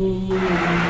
嗯。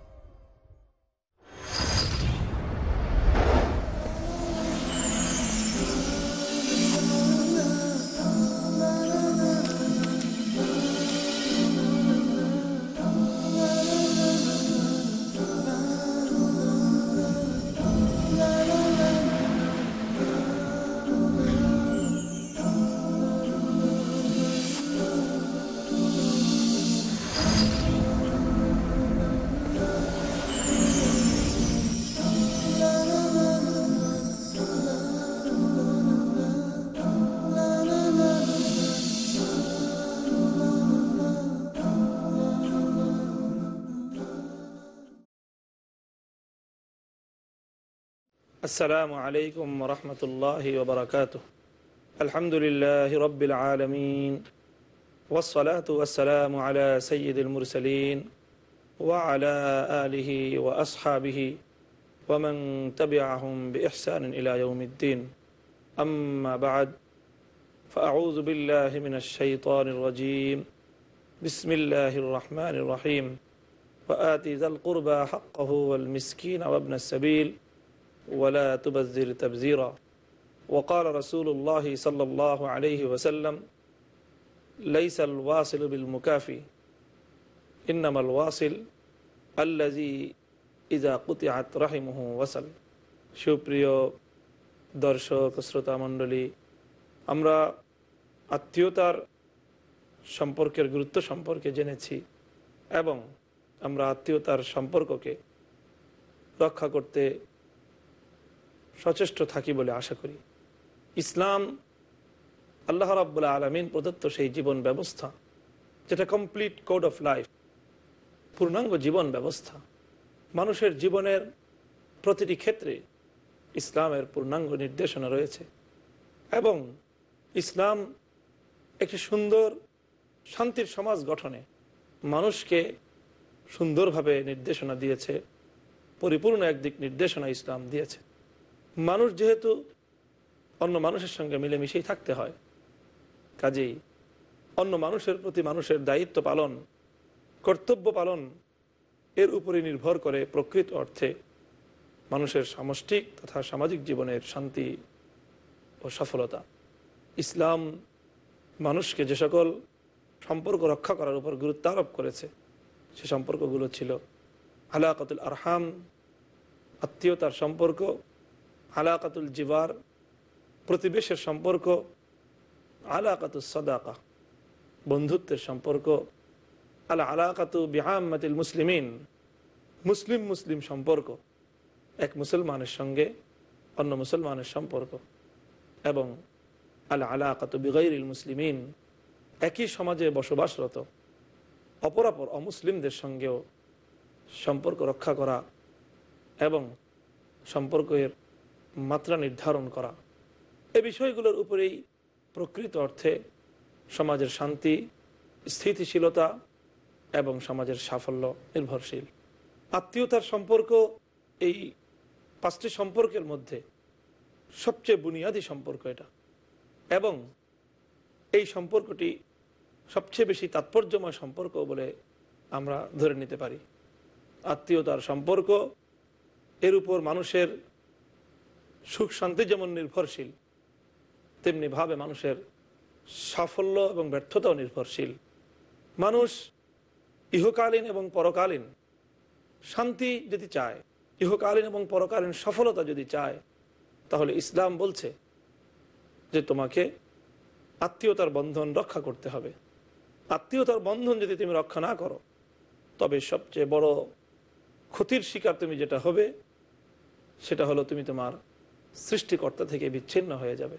السلام عليكم ورحمة الله وبركاته. الحمد لله رب العالمين والصلاة والسلام على سيد المرسلين وعلى آله وأصحابه ومن تبعهم بإحسان إلى يوم الدين. أما بعد فأعوذ بالله من الشيطان الرجيم. بسم الله الرحمن الرحيم. وآتي ذا القربى حقه والمسكين وابن السبيل. ولا تبذر تبذيرا وقال رسول الله صلى الله عليه وسلم ليس الواصل بالمكافي إنما الواصل الذي إذا قطعت رحمه وصل সুপ্রিয় দর্শক শ্রোতা মণ্ডলী আমরা আত্মীয়তার সম্পর্কের গুরুত্ব সম্পর্কে জেনেছি এবং আমরা আত্মীয়তার সম্পর্ককে রক্ষা করতে সচেষ্ট থাকি বলে আশা করি। ইসলাম আল্লাহ রাবুল্লাহ আলমিন প্রদত্ত সেই জীবন ব্যবস্থা, যেটা কমপ্লিট কোড অফ লাইফ পূর্ণাঙ্গ জীবন ব্যবস্থা, মানুষের জীবনের প্রতিটি ক্ষেত্রে ইসলামের পূর্ণাঙ্গ নির্দেশনা রয়েছে এবং ইসলাম একটি সুন্দর শান্তির সমাজ গঠনে মানুষকে সুন্দরভাবে নির্দেশনা দিয়েছে, পরিপূর্ণ একদিক নির্দেশনা ইসলাম দিয়েছে। মানুষ যেহেতু অন্য মানুষের সঙ্গে মিলেমিশেই থাকতে হয়, কাজেই অন্য মানুষের প্রতি মানুষের দায়িত্ব পালন, কর্তব্য পালন, এর উপরে নির্ভর করে প্রকৃত অর্থে মানুষের সামষ্টিক তথা সামাজিক জীবনের শান্তি ও সফলতা। ইসলাম মানুষকে যে সকল সম্পর্ক রক্ষা করার উপর গুরুত্ব আরোপ করেছে, সে সম্পর্কগুলো ছিল আলাকাতুল আরহাম, আত্মীয়তার সম্পর্ক আলাকাতুল জিবার, প্রতিবেশের সম্পর্ক আলাকাতুল সদাকা, বন্ধুত্বের সম্পর্ক, আলা আলাকাতু বিহাম্মাতিল মুসলিমিন, মুসলিম মুসলিম সম্পর্ক, এক মুসলমানের সঙ্গে অন্য মুসলমানের সম্পর্ক এবং আলা আলাকাতু বিগাইরিল মুসলিমিন, একই সমাজে বসবাসরত অপরাপর অমুসলিমদের সঙ্গেও সম্পর্ক রক্ষা করা এবং সম্পর্কের মাত্রা নির্ধারণ করা। এ বিষয়গুলোর উপরেই প্রকৃত অর্থে সমাজের শান্তি, স্থিতিশীলতা এবং সমাজের সাফল্য নির্ভরশীল। আত্মীয়তার সম্পর্ক এই পাঁচটি সম্পর্কের মধ্যে সবচেয়ে বুনিয়াদী সম্পর্ক এটা। এবং এই সম্পর্কটি সবচেয়ে বেশি তাৎপর্যময় সম্পর্ক বলে আমরা ধরে নিতে পারি। আত্মীয়তার সম্পর্ক এর উপর মানুষের সুখ শান্তি যেমন নির্ভরশীল তেমনিভাবে মানুষের সাফল্য এবং ব্যর্থতাও নির্ভরশীল। মানুষ ইহকালীন এবং পরকালীন শান্তি যদি চায়, ইহকালীন এবং পরকালীন সফলতা যদি চায়, তাহলে ইসলাম বলছে যে তোমাকে আত্মীয়তার বন্ধন রক্ষা করতে হবে। আত্মীয়তার বন্ধন যদি তুমি রক্ষা না করো, তবে সবচেয়ে বড় ক্ষতির শিকার তুমি যেটা হবে, সেটা হলো তুমি তোমার সৃষ্টিকর্তা থেকে বিচ্ছিন্ন হয়ে যাবে।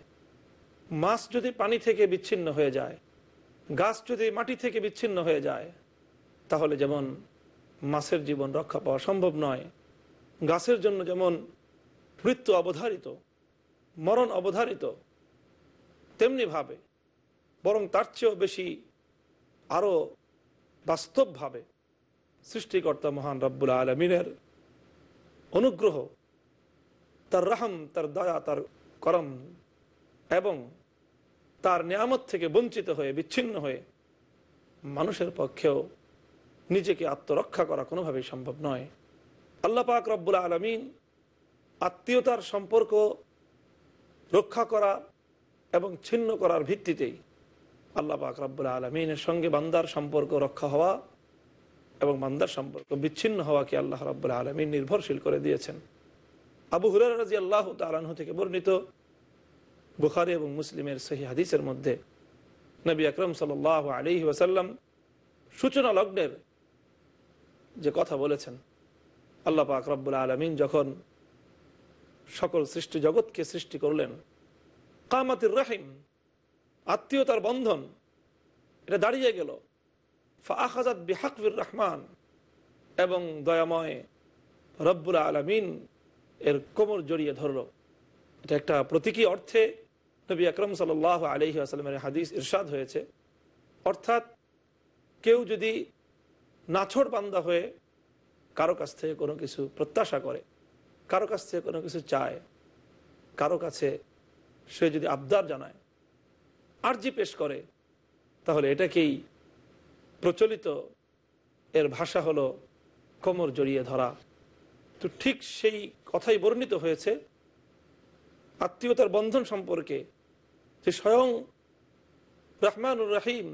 মাছ যদি পানি থেকে বিচ্ছিন্ন হয়ে যায়, গাছ যদি মাটি থেকে বিচ্ছিন্ন হয়ে যায়, তাহলে যেমন মাছের জীবন রক্ষা পাওয়া সম্ভব নয়, গাছের জন্য যেমন মৃত্যু অবধারিত, মরণ অবধারিত তেমনিভাবে বরং তার চেয়েও বেশি আরও বাস্তবভাবে সৃষ্টিকর্তা মহান রব্বুল আলমিনের অনুগ্রহ তার রাহম, তার দয়া, তার করম এবং তার নিয়ামত থেকে বঞ্চিত হয়ে, বিচ্ছিন্ন হয়ে মানুষের পক্ষেও নিজেকে আত্মরক্ষা করা কোনোভাবেই সম্ভব নয়। আল্লাহ পাক রব্বুল আলমিন আত্মীয়তার সম্পর্ক রক্ষা করা এবং ছিন্ন করার ভিত্তিতেই আল্লাহ পাক রব্বুল আলমিনের সঙ্গে বান্দার সম্পর্ক রক্ষা হওয়া এবং বান্দার সম্পর্ক বিচ্ছিন্ন হওয়াকে আল্লাহ রব্বুল আলমিন নির্ভরশীল করে দিয়েছেন। আবু হুরার রাজি আল্লাহ তালাহ থেকে বর্ণিত বুখারি এবং মুসলিমের সহি হাদিসের মধ্যে নবী আকরম সাল আলী ওয়াসাল্লাম সূচনা লগ্নের যে কথা বলেছেন, আল্লাহ পাক রব্বুল আলমিন যখন সকল সৃষ্টি জগৎকে সৃষ্টি করলেন, কামাতির রাহিম, আত্মীয়তার বন্ধন, এটা দাঁড়িয়ে গেল। ফাখাজাদ বিহাকবির রহমান, এবং দয়াময় রব্বুল আলমিন এর কোমর জড়িয়ে ধরল। এটা একটা প্রতীকী অর্থে নবী আকরম সাল আলহি আসালামের হাদিস ইরশাদ হয়েছে। অর্থাৎ কেউ যদি নাছড় বান্দা হয়ে কারও কাছ থেকে কোনো কিছু প্রত্যাশা করে, কারও কাছ থেকে কোনো কিছু চায়, কারও কাছে সে যদি আবদার জানায়, আর্জি পেশ করে, তাহলে এটাকেই প্রচলিত এর ভাষা হলো কোমর জড়িয়ে ধরা। তো ঠিক সেই কথাই বর্ণিত হয়েছে, আত্মীয়তার বন্ধন সম্পর্কে যে স্বয়ং রহমানুর রাহিম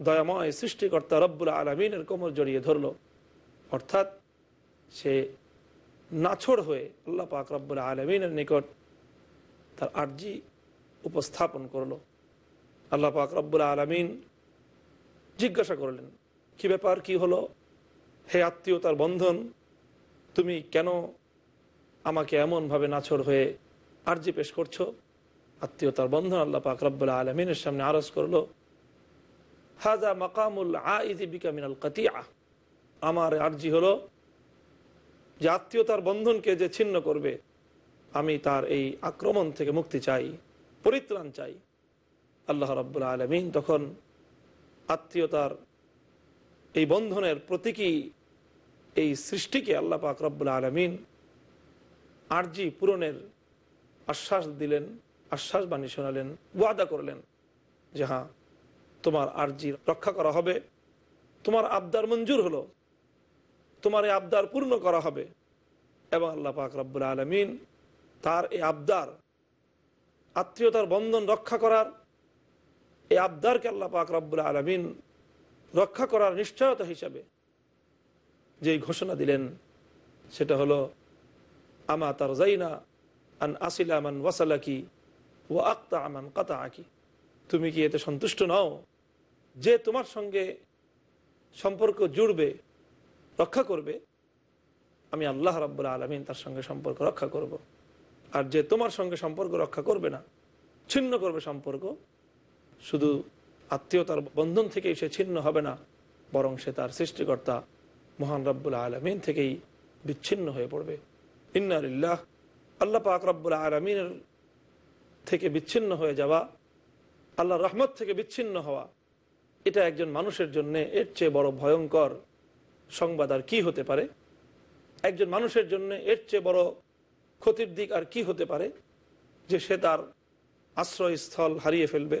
দয়াময় সৃষ্টিকর্তা রব্বুল আলমিনের কোমর জড়িয়ে ধরল। অর্থাৎ সে নাছড় হয়ে আল্লাহ পাক রব্বুল আলমিনের নিকট তার আর্জি উপস্থাপন করল। আল্লাহ পাক রব্বুল আলমিন জিজ্ঞাসা করলেন, কি ব্যাপার? কি হলো? হে আত্মীয়তার বন্ধন, তুমি কেন আমাকে এমনভাবে নাছড় হয়ে আর্জি পেশ করছ। আত্মীয়তার বন্ধন আল্লাহ পাক রব্বুল্লাহ আলমিনের সামনে আরজ করল। হাজা মাকামুল আইদিবিকা মিনাল কাতিয়া আমার আর্জি হলো যে আত্মীয়তার বন্ধনকে যে ছিন্ন করবে, আমি তার এই আক্রমণ থেকে মুক্তি চাই, পরিত্রাণ চাই। আল্লাহ রব্বুল্লাহ আলমিন তখন আত্মীয়তার এই বন্ধনের প্রতীকী এই সৃষ্টিকে আল্লাহ পাক রব্বুল আলমিন আর্জি পূরণের আশ্বাস দিলেন, আশ্বাস বাণী শোনালেন, ওয়াদা করলেন যে হ্যাঁ তোমার আর্জি রক্ষা করা হবে, তোমার আবদার মঞ্জুর হলো, তোমার এই আবদার পূর্ণ করা হবে। এবং আল্লাহ পাক রব্বুল আলমিন তার এই আবদার, আত্মীয়তার বন্ধন রক্ষা করার, এই আবদারকে আল্লাহ পাক রব্বুল আলমিন রক্ষা করার নিশ্চয়তা হিসাবে যেই ঘোষণা দিলেন, সেটা হলো আমা তার জাইনা আন আসিল আমান ওয়াসালাকি ও আক্তা আমান কাতা আঁকি তুমি কি এতে সন্তুষ্ট নও? যে তোমার সঙ্গে সম্পর্ক জুড়বে, রক্ষা করবে, আমি আল্লাহ রাব্বুল আলমিন তার সঙ্গে সম্পর্ক রক্ষা করব। আর যে তোমার সঙ্গে সম্পর্ক রক্ষা করবে না, ছিন্ন করবে সম্পর্ক, শুধু আত্মীয়তার বন্ধন থেকেই সে ছিন্ন হবে না, বরং সে তার সৃষ্টিকর্তা মহান রব্বুল আলমিন থেকেই বিচ্ছিন্ন হয়ে পড়বে। ইন্নারিল্লাহ আল্লাহ পাক রব্বুল আলমিনের থেকে বিচ্ছিন্ন হয়ে যাওয়া আল্লাহ রহমত থেকে বিচ্ছিন্ন হওয়া, এটা একজন মানুষের জন্য এর চেয়ে বড় ভয়ঙ্কর সংবাদ আর কি হতে পারে? একজন মানুষের জন্য এর চেয়ে বড় ক্ষতির দিক আর কি হতে পারে? যে সে তার আশ্রয়স্থল হারিয়ে ফেলবে,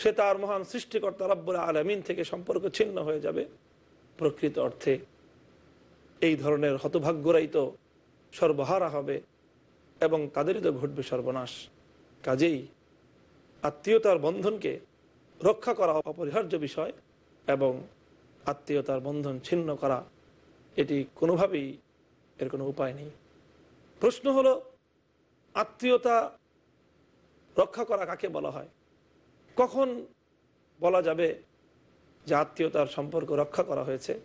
সে তার মহান সৃষ্টিকর্তা রব্বুল আলমিন থেকে সম্পর্ক ছিন্ন হয়ে যাবে প্রকৃত অর্থে। এই ধরনের হতভাগ্যরাই তো সর্বহারা হবে এবং তাদেরই তো ঘটবে সর্বনাশ। কাজেই আত্মীয়তার বন্ধনকে রক্ষা করা অপরিহার্য বিষয় এবং আত্মীয়তার বন্ধন ছিন্ন করা, এটি কোনোভাবেই এর কোনো উপায় নেই। প্রশ্ন হলো, আত্মীয়তা রক্ষা করা কাকে বলা হয়? কখন বলা যাবে যে আত্মীয়তার সম্পর্ক রক্ষা করা হয়েছে?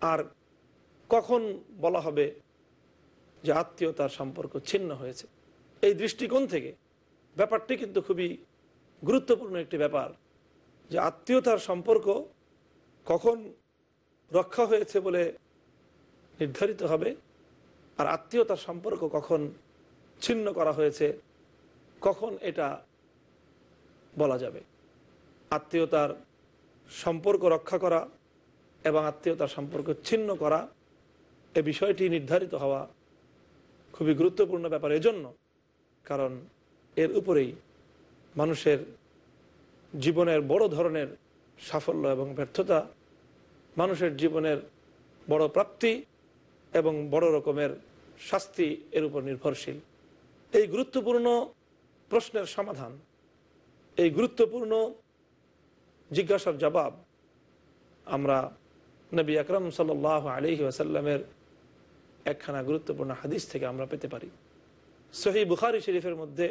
আর কখন বলা হবে যে আত্মীয়তার সম্পর্ক ছিন্ন হয়েছে। এই দৃষ্টিকোণ থেকে ব্যাপারটি কিন্তু খুবই গুরুত্বপূর্ণ একটি ব্যাপার যে আত্মীয়তার সম্পর্ক কখন রক্ষা হয়েছে বলে নির্ধারিত হবে আর আত্মীয়তার সম্পর্ক কখন ছিন্ন করা হয়েছে, কখন এটা বলা যাবে। আত্মীয়তার সম্পর্ক রক্ষা করা এবং আত্মীয়তার সম্পর্ক ছিন্ন করা এ বিষয়টি নির্ধারিত হওয়া খুবই গুরুত্বপূর্ণ ব্যাপার এজন্য। কারণ এর উপরেই মানুষের জীবনের বড় ধরনের সাফল্য এবং ব্যর্থতা, মানুষের জীবনের বড় প্রাপ্তি এবং বড় রকমের শাস্তি এর উপর নির্ভরশীল। এই গুরুত্বপূর্ণ প্রশ্নের সমাধান, এই গুরুত্বপূর্ণ জিজ্ঞাসার জবাব আমরা নবী আকরম সাল আলহি আসাল্লামের একখানা গুরুত্বপূর্ণ হাদিস থেকে আমরা পেতে পারি। সহি বুখারি শরীফের মধ্যে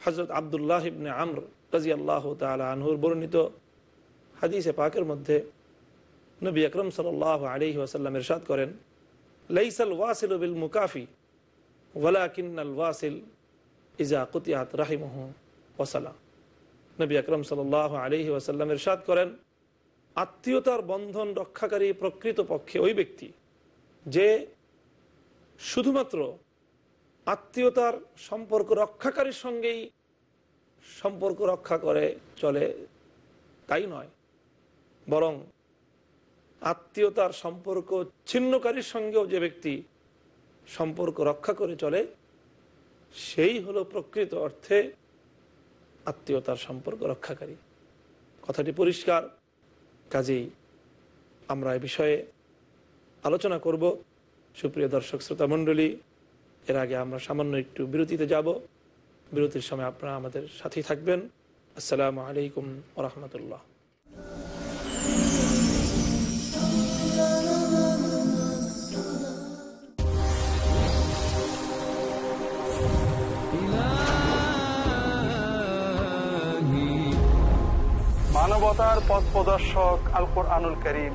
হজরত আবদুল্লাহ ইবনে আমর রাজি আল্লাহ তালা আনহুর বর্ণিত হাদিসে পাকের মধ্যে নবী আকরম সাল আলহি আসাল্লাম এরশাদ করেন, লাইসাল ওয়াসিল বিল মুকাফি ওয়ালা কিন্নাল ওয়াসিল ইজা কুতিয়াত রাহিমহ ওসালা নবী আকরম সাল আলহি ওয়াসাল্লাম এরশাদ করেন, আত্মীয়তার বন্ধন রক্ষাকারী প্রকৃত পক্ষে ওই ব্যক্তি যে শুধুমাত্র আত্মীয়তার সম্পর্ক রক্ষাকারীর সঙ্গেই সম্পর্ক রক্ষা করে চলে, তাই নয়। বরং আত্মীয়তার সম্পর্ক ছিন্নকারীর সঙ্গেও যে ব্যক্তি সম্পর্ক রক্ষা করে চলে, সেই হলো প্রকৃত অর্থে আত্মীয়তার সম্পর্ক রক্ষাকারী। কথাটি পরিষ্কার, কাজেই আমরা এ বিষয়ে আলোচনা করব। সুপ্রিয় দর্শক, শ্রোতা মণ্ডলী, এর আগে আমরা সামান্য একটু বিরতিতে যাব। বিরতির সময় আপনারা আমাদের সাথেই থাকবেন। আসসালামু আলাইকুম ওরহমতুল্লাহ মানবতার পথ প্রদর্শক আল কোরআনুল করিম।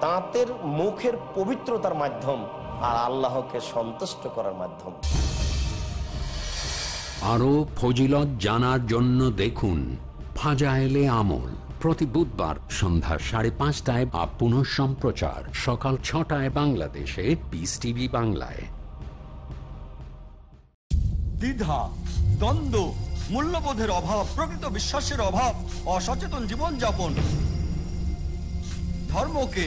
তাঁতের মুখের পবিত্রতার মাধ্যম আর আল্লাহকে সন্তুষ্ট করার মাধ্যম। আরও ফজিলত জানার জন্য দেখুন ফাজাইলে আমল প্রতি বুধবার সন্ধ্যা সাড়ে পাঁচটায় বা পুনঃ সম্প্রচার সকাল ছটায় বাংলাদেশে পিস টিভি বাংলায়। দ্বিধা দ্বন্দ্ব মূল্যবোধের অভাব প্রকৃত বিশ্বাসের অভাব অসচেতন জীবনযাপন। ধর্মকে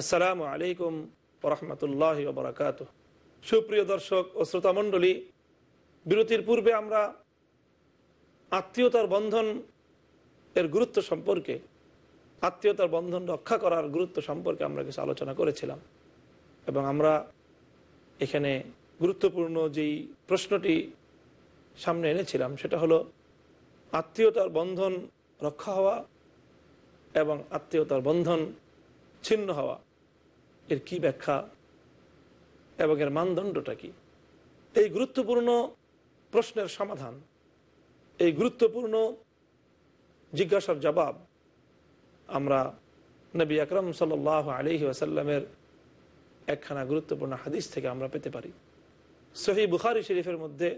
আসসালামু আলাইকুম রহমতুল্লাহ বরাকাত সুপ্রিয় দর্শক ও শ্রোতামণ্ডলী বিরতির পূর্বে আমরা আত্মীয়তার বন্ধন এর গুরুত্ব সম্পর্কে, আত্মীয়তার বন্ধন রক্ষা করার গুরুত্ব সম্পর্কে আমরা কিছু আলোচনা করেছিলাম এবং আমরা এখানে গুরুত্বপূর্ণ যেই প্রশ্নটি সামনে এনেছিলাম, সেটা হলো আত্মীয়তার বন্ধন রক্ষা হওয়া এবং আত্মীয়তার বন্ধন ছিন্ন হওয়া, এর কি ব্যাখ্যা? এবং এর মানদণ্ডটা কি? এই গুরুত্বপূর্ণ প্রশ্নের সমাধান, এই গুরুত্বপূর্ণ জিজ্ঞাসার জবাব আমরা নবী আকরম সাল আলহি আসাল্লামের একখানা গুরুত্বপূর্ণ হাদিস থেকে আমরা পেতে পারি। সহি বুখারি শরীফের মধ্যে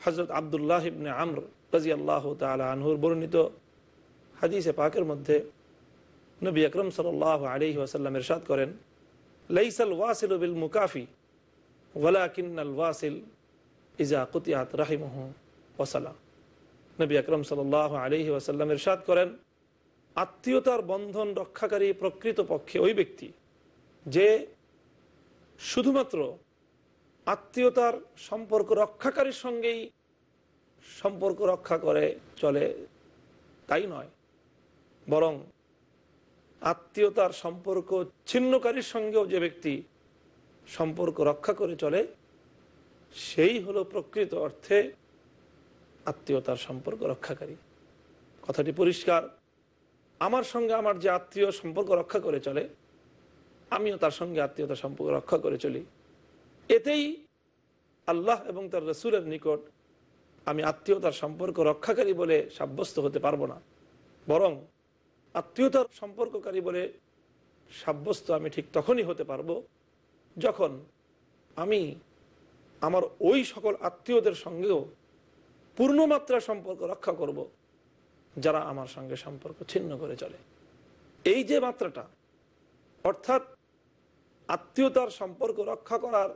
হজরত আবদুল্লাহ ইবনে আমর রাজি আল্লাহ তালা আনহুর বর্ণিত হাদিসে পাকের মধ্যে নবী আকরম সাল আলহি আসাল্লাম এরশাদ করেন, লাইসাল ওয়াসিল বিল মুকাফি, ওয়ালাকিন্নাল ওয়াসিল ইজা কুতিয়াত রাহিমহ ওসালা নবী আকরম সাল আলহি ওয়াসাল্লাম এরশাদ করেন, আত্মীয়তার বন্ধন রক্ষাকারী প্রকৃত পক্ষে ওই ব্যক্তি যে শুধুমাত্র আত্মীয়তার সম্পর্ক রক্ষাকারীর সঙ্গেই সম্পর্ক রক্ষা করে চলে, তাই নয়। বরং আত্মীয়তার সম্পর্ক ছিন্নকারীর সঙ্গেও যে ব্যক্তি সম্পর্ক রক্ষা করে চলে, সেই হলো প্রকৃত অর্থে আত্মীয়তার সম্পর্ক রক্ষাকারী। কথাটি পরিষ্কার। আমার সঙ্গে আমার যে আত্মীয় সম্পর্ক রক্ষা করে চলে, আমিও তার সঙ্গে আত্মীয়তার সম্পর্ক রক্ষা করে চলি। এতেই আল্লাহ এবং তার রসুলের নিকট আমি আত্মীয়তার সম্পর্ক রক্ষাকারী বলে সাব্যস্ত হতে পারব না। বরং আত্মীয়তার সম্পর্ককারী বলে সাব্যস্ত আমি ঠিক তখনই হতে পারব যখন আমি আমার ওই সকল আত্মীয়দের সঙ্গেও পূর্ণমাত্রা সম্পর্ক রক্ষা করব, যারা আমার সঙ্গে সম্পর্ক ছিন্ন করে চলে। এই যে মাত্রাটা, অর্থাৎ আত্মীয়তার সম্পর্ক রক্ষা করার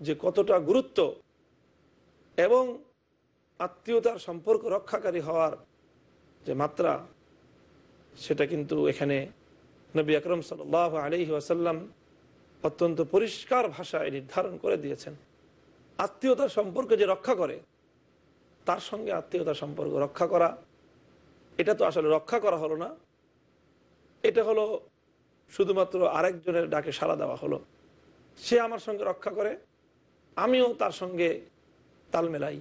যে কতটা গুরুত্ব এবং আত্মীয়তার সম্পর্ক রক্ষাকারী হওয়ার যে মাত্রা সেটা কিন্তু এখানে নবী আকরম সাল আলহি আসাল্লাম অত্যন্ত পরিষ্কার ভাষায় নির্ধারণ করে দিয়েছেন। আত্মীয়তার সম্পর্ক যে রক্ষা করে, তার সঙ্গে আত্মীয়তার সম্পর্ক রক্ষা করা, এটা তো আসলে রক্ষা করা হলো না। এটা হলো শুধুমাত্র আরেকজনের ডাকে সাড়া দেওয়া হলো। সে আমার সঙ্গে রক্ষা করে, আমিও তার সঙ্গে তাল মেলাই।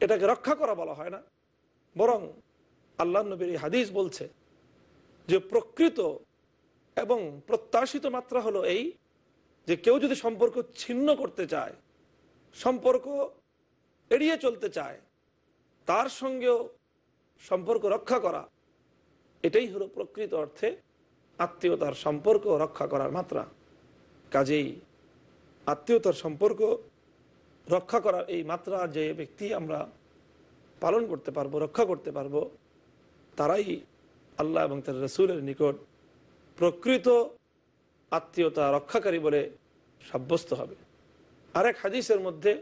এটাকে রক্ষা করা বলা হয় না। বরং আল্লাহ নবীর এই হাদিস বলছে যে প্রকৃত এবং প্রত্যাশিত মাত্রা হলো এই যে কেউ যদি সম্পর্ক ছিন্ন করতে চায়, সম্পর্ক এড়িয়ে চলতে চায়, তার সঙ্গেও সম্পর্ক রক্ষা করা, এটাই হলো প্রকৃত অর্থে আত্মীয়তার সম্পর্ক রক্ষা করার মাত্রা। কাজেই আত্মীয়তার সম্পর্ক রক্ষা করার এই মাত্রা যে ব্যক্তি আমরা পালন করতে পারব, রক্ষা করতে পারব তারাই আল্লাহ এবং তার রসুলের নিকট প্রকৃত আত্মীয়তা রক্ষাকারী বলে সাব্যস্ত হবে। আরেক হাদিসের মধ্যে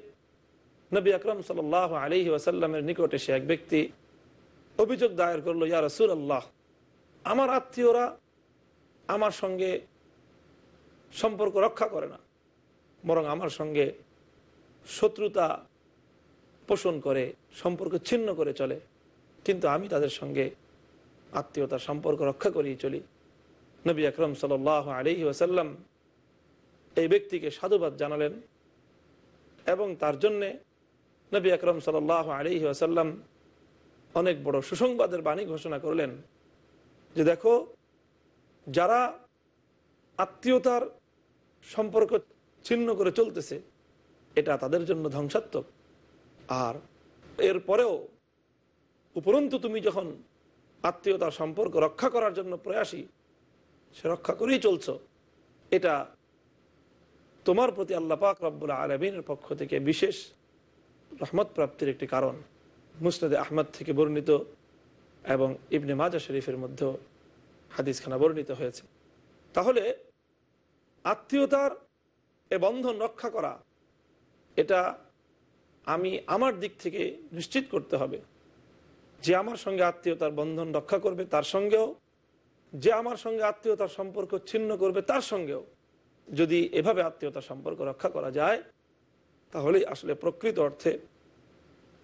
নবী আকরম সাল আলহি ওয়াসাল্লামের নিকট এসে এক ব্যক্তি অভিযোগ দায়ের করল, ইয়া রসুল আল্লাহ আমার আত্মীয়রা আমার সঙ্গে সম্পর্ক রক্ষা করে না, বরং আমার সঙ্গে শত্রুতা পোষণ করে, সম্পর্ক ছিন্ন করে চলে। কিন্তু আমি তাদের সঙ্গে আত্মীয়তার সম্পর্ক রক্ষা করেই চলি। নবী আকরম সাল আলহি ওসাল্লাম এই ব্যক্তিকে সাধুবাদ জানালেন এবং তার জন্যে নবী আকরম সাল আলহি ওসাল্লাম অনেক বড় সুসংবাদের বাণী ঘোষণা করলেন যে দেখো, যারা আত্মীয়তার সম্পর্ক ছিন্ন করে চলতেছে, এটা তাদের জন্য ধ্বংসাত্মক। আর এরপরেও উপরন্তু তুমি যখন আত্মীয়তার সম্পর্ক রক্ষা করার জন্য প্রয়াসী, সে রক্ষা করেই চলছ। এটা তোমার প্রতি আল্লাহ পাক রব্বুল আলমিনের পক্ষ থেকে বিশেষ রহমত প্রাপ্তির একটি কারণ। মুসনাদে আহমদ থেকে বর্ণিত এবং ইবনে মাজা শরীফের মধ্যেও হাদিসখানা বর্ণিত হয়েছে। তাহলে আত্মীয়তার এ বন্ধন রক্ষা করা, এটা আমি আমার দিক থেকে নিশ্চিত করতে হবে। যে আমার সঙ্গে আত্মীয়তার বন্ধন রক্ষা করবে, তার সঙ্গেও। যে আমার সঙ্গে আত্মীয়তার সম্পর্ক ছিন্ন করবে, তার সঙ্গেও। যদি এভাবে আত্মীয়তার সম্পর্ক রক্ষা করা যায়, তাহলেই আসলে প্রকৃত অর্থে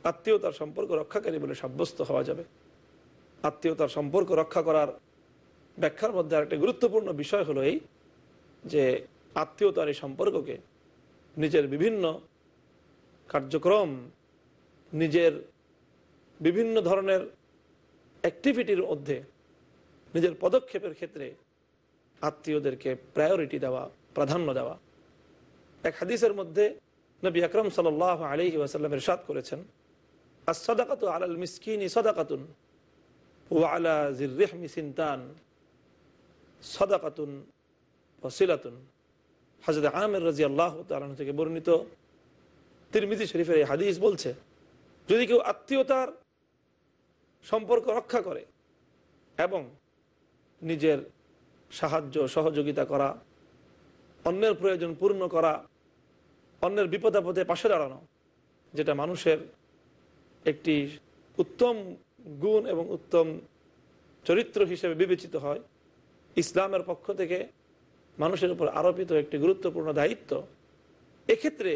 আত্মীয়তার সম্পর্ক রক্ষাকারী বলে সাব্যস্ত হওয়া যাবে। আত্মীয়তার সম্পর্ক রক্ষা করার ব্যাখ্যার মধ্যে আরেকটি গুরুত্বপূর্ণ বিষয় হলো এই যে আত্মীয়তার এই সম্পর্ককে নিজের বিভিন্ন কার্যক্রম, নিজের বিভিন্ন ধরনের অ্যাক্টিভিটির মধ্যে নিজের পদক্ষেপের ক্ষেত্রে আত্মীয়দেরকে প্রায়োরিটি দেওয়া, প্রাধান্য দেওয়া। এক হাদিসের মধ্যে নবী আকরম সাল আলহি ওয়াসাল্লামের সাদ করেছেন আর সদাকাত আলাল মিসকিনী সদাকাতুন ও আলা জিরহমি সিনতান সদাকাতুন ওসিলাতুন হজরত আমের রাজি আল্লাহ তালন থেকে বর্ণিত তিরমিজি শরীফের এই হাদিস বলছে, যদি কেউ আত্মীয়তার সম্পর্ক রক্ষা করে এবং নিজের সাহায্য, সহযোগিতা করা, অন্যের প্রয়োজন পূর্ণ করা, অন্যের বিপদাপদে পাশে দাঁড়ানো, যেটা মানুষের একটি উত্তম গুণ এবং উত্তম চরিত্র হিসেবে বিবেচিত হয়, ইসলামের পক্ষ থেকে মানুষের উপর আরোপিত একটি গুরুত্বপূর্ণ দায়িত্ব। এক্ষেত্রে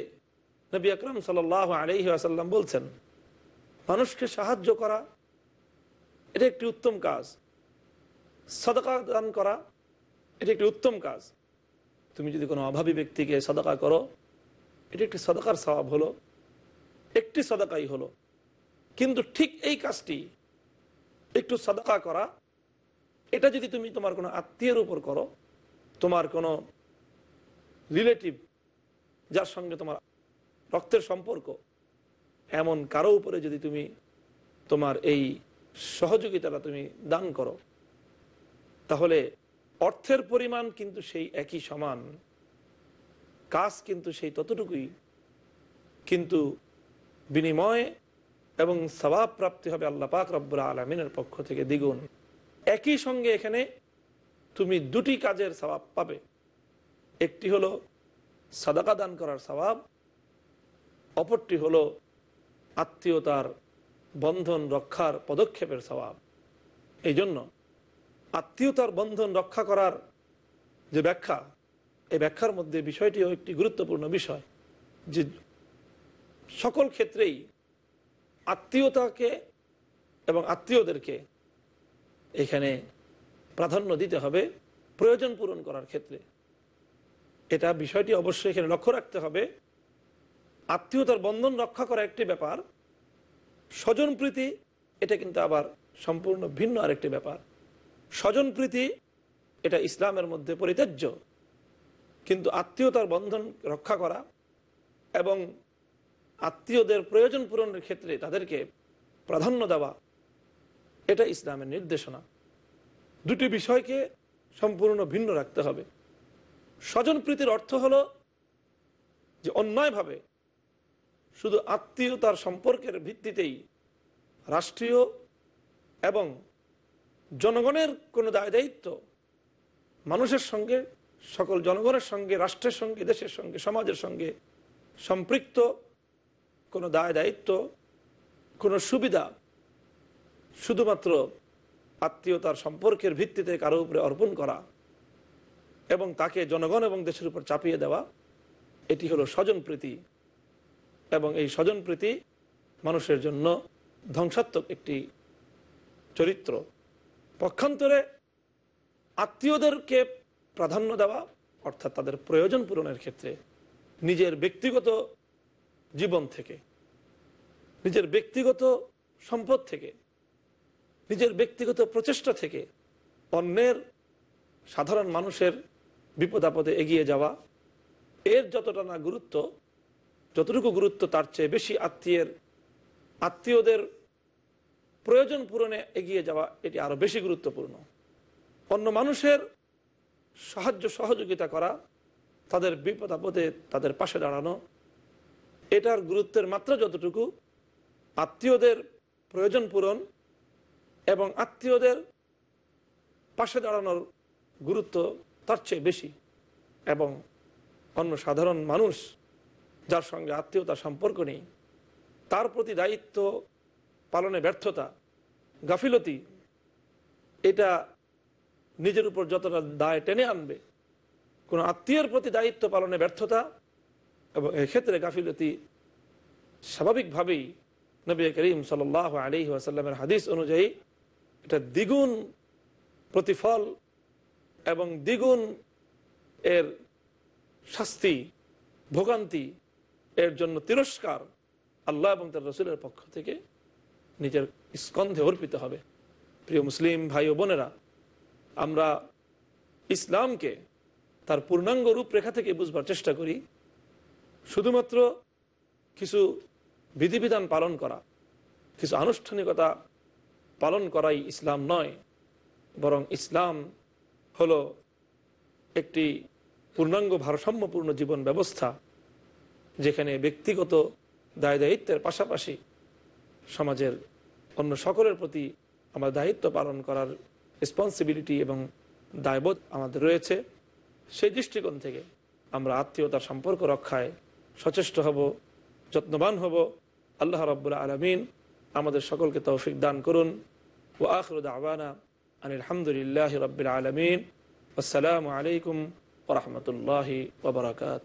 নবী আকরম সাল আলহি আসাল্লাম বলছেন, মানুষকে সাহায্য করা এটা একটি উত্তম কাজ। সদকা দান করা, এটা একটি উত্তম কাজ। তুমি যদি কোনো অভাবী ব্যক্তিকে সদকা করো, এটা একটি সদকার স্বভাব হলো, একটি সদকাই হলো। কিন্তু ঠিক এই কাজটি, একটু সদকা করা, এটা যদি তুমি তোমার কোনো আত্মীয়ের উপর করো, তোমার কোনো রিলেটিভ যার সঙ্গে তোমার রক্তের সম্পর্ক, এমন কারও উপরে যদি তুমি তোমার এই সহযোগিতাটা তুমি দান করো। তাহলে অর্থের পরিমাণ কিন্তু সেই একই সমান, কাজ কিন্তু সেই ততটুকুই। কিন্তু বিনিময়ে এবং সবাব প্রাপ্তি হবে আল্লাহ পাক রব্বুল আলমিনের পক্ষ থেকে দ্বিগুণ। একই সঙ্গে এখানে তুমি দুটি কাজের স্বভাব পাবে। একটি হলো সাদাকা দান করার স্বভাব অপরটি হলো আত্মীয়তার বন্ধন রক্ষার পদক্ষেপের স্বভাব। এই জন্য আত্মীয়তার বন্ধন রক্ষা করার যে ব্যাখ্যা, এই ব্যাখ্যার মধ্যে বিষয়টিও একটি গুরুত্বপূর্ণ বিষয় যে সকল ক্ষেত্রেই আত্মীয়তাকে এবং আত্মীয়দেরকে এখানে প্রাধান্য দিতে হবে প্রয়োজন পূরণ করার ক্ষেত্রে। এটা বিষয়টি অবশ্যই এখানে লক্ষ্য রাখতে হবে। আত্মীয়তার বন্ধন রক্ষা করা একটি ব্যাপার। স্বজন প্রীতি, এটা কিন্তু আবার সম্পূর্ণ ভিন্ন আরেকটি ব্যাপার। স্বজন প্রীতি, এটা ইসলামের মধ্যে পরিত্যাজ্য। কিন্তু আত্মীয়তার বন্ধন রক্ষা করা এবং আত্মীয়দের প্রয়োজন পূরণের ক্ষেত্রে তাদেরকে প্রাধান্য দেওয়া, এটা ইসলামের নির্দেশনা। দুটি বিষয়কে সম্পূর্ণ ভিন্ন রাখতে হবে। স্বজন প্রীতির অর্থ হলো যে অন্যায়ভাবে শুধু আত্মীয়তার সম্পর্কের ভিত্তিতেই রাষ্ট্রীয় এবং জনগণের কোনো দায় দায়িত্ব মানুষের সঙ্গে, সকল জনগণের সঙ্গে, রাষ্ট্রের সঙ্গে, দেশের সঙ্গে, সমাজের সঙ্গে সম্পৃক্ত কোনো দায় দায়িত্ব, কোনো সুবিধা শুধুমাত্র আত্মীয়তার সম্পর্কের ভিত্তিতে কারও উপরে অর্পণ করা এবং তাকে জনগণ এবং দেশের উপর চাপিয়ে দেওয়া, এটি হলো স্বজন প্রীতি। এবং এই স্বজন প্রীতি মানুষের জন্য ধ্বংসাত্মক একটি চরিত্র। পক্ষান্তরে আত্মীয়দেরকে প্রাধান্য দেওয়া, অর্থাৎ তাদের প্রয়োজন পূরণের ক্ষেত্রে নিজের ব্যক্তিগত জীবন থেকে, নিজের ব্যক্তিগত সম্পদ থেকে, নিজের ব্যক্তিগত প্রচেষ্টা থেকে অন্যের সাধারণ মানুষের বিপদ আপদে এগিয়ে যাওয়া, এর যতটা না গুরুত্ব যতটুকু গুরুত্ব, তার চেয়ে বেশি আত্মীয়ের, আত্মীয়দের প্রয়োজন পূরণে এগিয়ে যাওয়া, এটি আরও বেশি গুরুত্বপূর্ণ। অন্য মানুষের সাহায্য, সহযোগিতা করা, তাদের বিপদ আপদে তাদের পাশে দাঁড়ানো, এটার গুরুত্বের মাত্রা যতটুকু, আত্মীয়দের প্রয়োজন পূরণ এবং আত্মীয়দের পাশে দাঁড়ানোর গুরুত্ব তার চেয়ে বেশি এবং অন্য সাধারণ মানুষ যার সঙ্গে আত্মীয়তার সম্পর্ক নেই, তার প্রতি দায়িত্ব পালনে ব্যর্থতা, গাফিলতি, এটা নিজের উপর যতটা দায় টেনে আনবে, কোনো আত্মীয়ের প্রতি দায়িত্ব পালনে ব্যর্থতা এবং এক্ষেত্রে গাফিলতি স্বাভাবিকভাবেই নবী করিম সাল আলি ওয়াসাল্লামের হাদিস অনুযায়ী এটা দ্বিগুণ প্রতিফল এবং দ্বিগুণ এর শাস্তি, ভোগান্তি এর জন্য তিরস্কার আল্লাহ এবং তার রসুলের পক্ষ থেকে নিজের স্কন্ধে অর্পিত হবে। প্রিয় মুসলিম ভাই ও বোনেরা, আমরা ইসলামকে তার পূর্ণাঙ্গ রূপরেখা থেকে বুঝবার চেষ্টা করি। শুধুমাত্র কিছু বিধিবিধান পালন করা, কিছু আনুষ্ঠানিকতা পালন করাই ইসলাম নয়, বরং ইসলাম হলো একটি পূর্ণাঙ্গ ভারসাম্যপূর্ণ জীবন ব্যবস্থা। যেখানে ব্যক্তিগত দায় দায়িত্বের পাশাপাশি সমাজের অন্য সকলের প্রতি আমরা দায়িত্ব পালন করার রেসপন্সিবিলিটি এবং দায়বোধ আমাদের রয়েছে। সেই দৃষ্টিকোণ থেকে আমরা আত্মীয়তার সম্পর্ক রক্ষায় সচেষ্ট হব, যত্নবান হব। আল্লাহ রব্বুল্লা আলমিন আমাদের সকলকে তৌফিক দান করুন। ও আখরুদ আবানা আনিল হামদুলিল্লাহ রবিল আলমিন। আসসালামু আলাইকুম ওরহমতুল্লাহি ওবরাকাত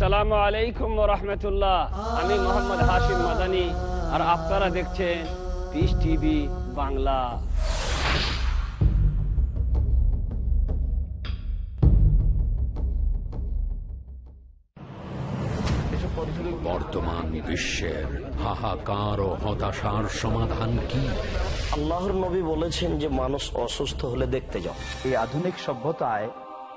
সালামু আলাইকুম রহমতুল্লাহ। আমি মোহাম্মদ হাশিম মাদানি আর আপনারা দেখছেন পিস টিভি বাংলা। বর্তমান বিশ্বের হাহাকার ও হতাশার সমাধান কি? আল্লাহর নবী বলেছেন যে মানুষ অসুস্থ হলে দেখতে যাও। এই আধুনিক সভ্যতায়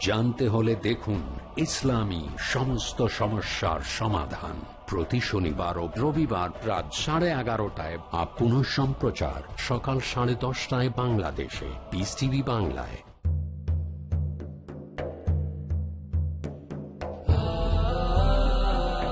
জানতে হলে দেখুন ইসলামী সমস্ত সমস্যার সমাধান। প্রতি শনিবার ও রবিবার রাত সাড়ে এগারোটায় বা সম্প্রচার সকাল সাড়ে দশটায় বাংলাদেশে। বিস টিভি বাংলায়।